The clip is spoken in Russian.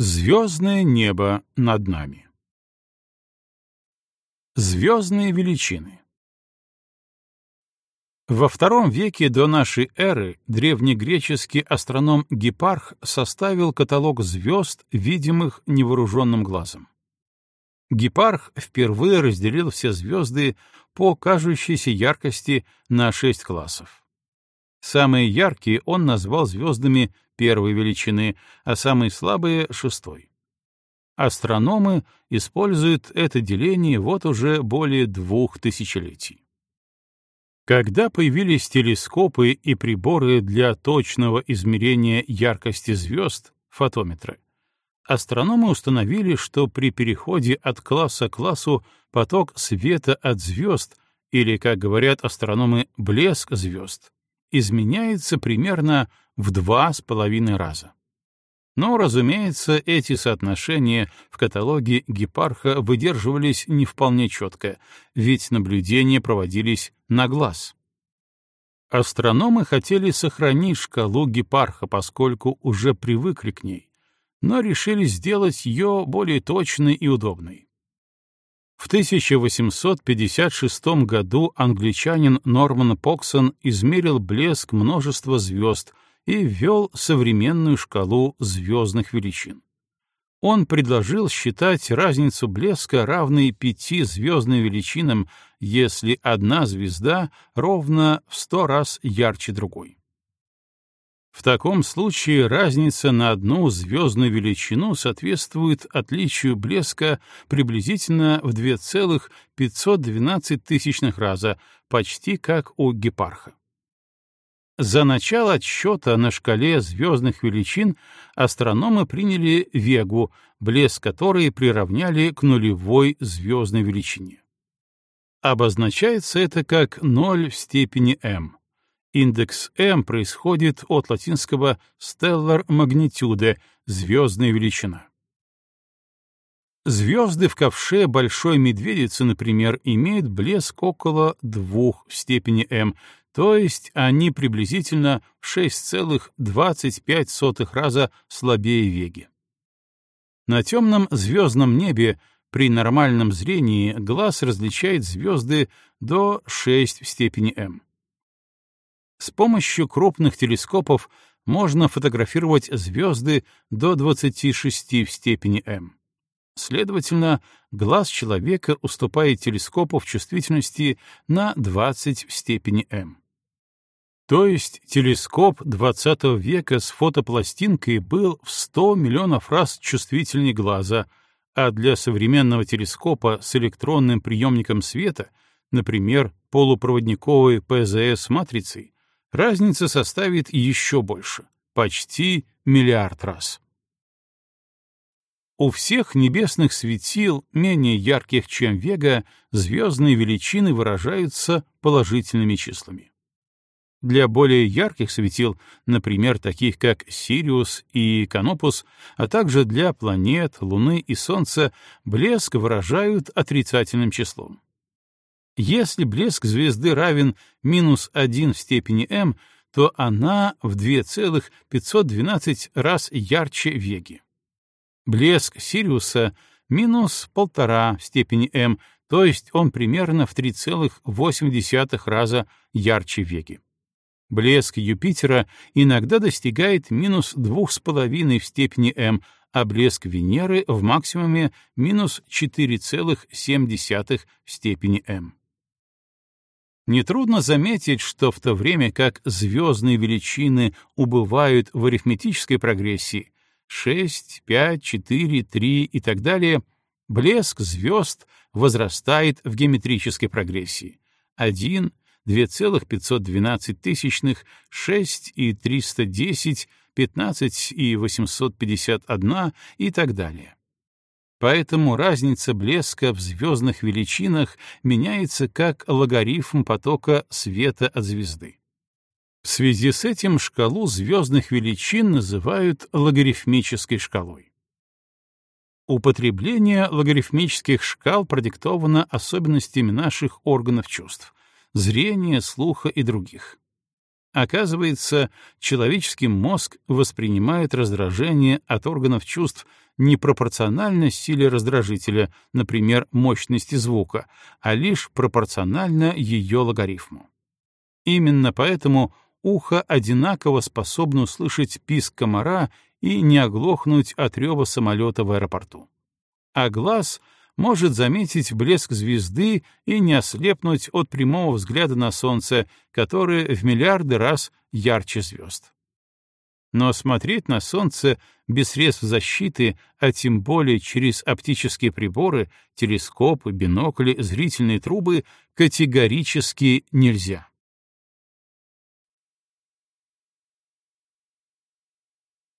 Звездное небо над нами. Звездные величины. Во втором веке до нашей эры древнегреческий астроном Гепарх составил каталог звезд, видимых невооруженным глазом. Гепарх впервые разделил все звезды по кажущейся яркости на шесть классов. Самые яркие он назвал звездами первой величины, а самые слабые — шестой. Астрономы используют это деление вот уже более двух тысячелетий. Когда появились телескопы и приборы для точного измерения яркости звезд, фотометры, астрономы установили, что при переходе от класса к классу поток света от звезд, или, как говорят астрономы, блеск звезд, изменяется примерно в два с половиной раза. Но, разумеется, эти соотношения в каталоге Гепарха выдерживались не вполне четко, ведь наблюдения проводились на глаз. Астрономы хотели сохранить шкалу Гепарха, поскольку уже привыкли к ней, но решили сделать ее более точной и удобной. В 1856 году англичанин Норман Поксон измерил блеск множества звезд и ввел современную шкалу звездных величин. Он предложил считать разницу блеска равной пяти звездным величинам, если одна звезда ровно в сто раз ярче другой. В таком случае разница на одну звездную величину соответствует отличию блеска приблизительно в 2,512 тысячных раза, почти как у гепарха. За начало отсчета на шкале звездных величин астрономы приняли Вегу, блеск которой приравняли к нулевой звездной величине. Обозначается это как 0 в степени m. Индекс m происходит от латинского stellar magnitude — звездная величина. Звезды в ковше Большой Медведицы, например, имеют блеск около двух в степени m, то есть они приблизительно в 6,25 раза слабее Веги. На темном звездном небе при нормальном зрении глаз различает звезды до 6 в степени m. С помощью крупных телескопов можно фотографировать звезды до 26 в степени М. Следовательно, глаз человека уступает телескопу в чувствительности на 20 в степени М. То есть телескоп XX века с фотопластинкой был в 100 миллионов раз чувствительнее глаза, а для современного телескопа с электронным приемником света, например, полупроводниковой ПЗС-матрицей, разница составит еще больше, почти миллиард раз. У всех небесных светил, менее ярких, чем Вега, звездные величины выражаются положительными числами. Для более ярких светил, например, таких как Сириус и Канопус, а также для планет, Луны и Солнца, блеск выражают отрицательным числом. Если блеск звезды равен минус 1 в степени m, то она в 2,512 раз ярче Веги. Блеск Сириуса минус 1,5 в степени m, то есть он примерно в 3,8 раза ярче Веги. Блеск Юпитера иногда достигает минус 2,5 в степени m, а блеск Венеры в максимуме минус 4,7 в степени m. Нетрудно заметить, что в то время как звездные величины убывают в арифметической прогрессии 6, 5, 4, 3 и так далее, блеск звезд возрастает в геометрической прогрессии 1, 2,512 тысячных, 6 и 310, 15 и 851 и так далее. Поэтому разница блеска в звездных величинах меняется как логарифм потока света от звезды. В связи с этим шкалу звездных величин называют логарифмической шкалой. Употребление логарифмических шкал продиктовано особенностями наших органов чувств — зрения, слуха и других. Оказывается, человеческий мозг воспринимает раздражение от органов чувств не пропорционально силе раздражителя, например, мощности звука, а лишь пропорционально ее логарифму. Именно поэтому ухо одинаково способно услышать писк комара и не оглохнуть от рева самолета в аэропорту. А глаз — может заметить блеск звезды и не ослепнуть от прямого взгляда на солнце, которое в миллиарды раз ярче звезд. Но смотреть на солнце без средств защиты, а тем более через оптические приборы, телескопы, бинокли, зрительные трубы, категорически нельзя.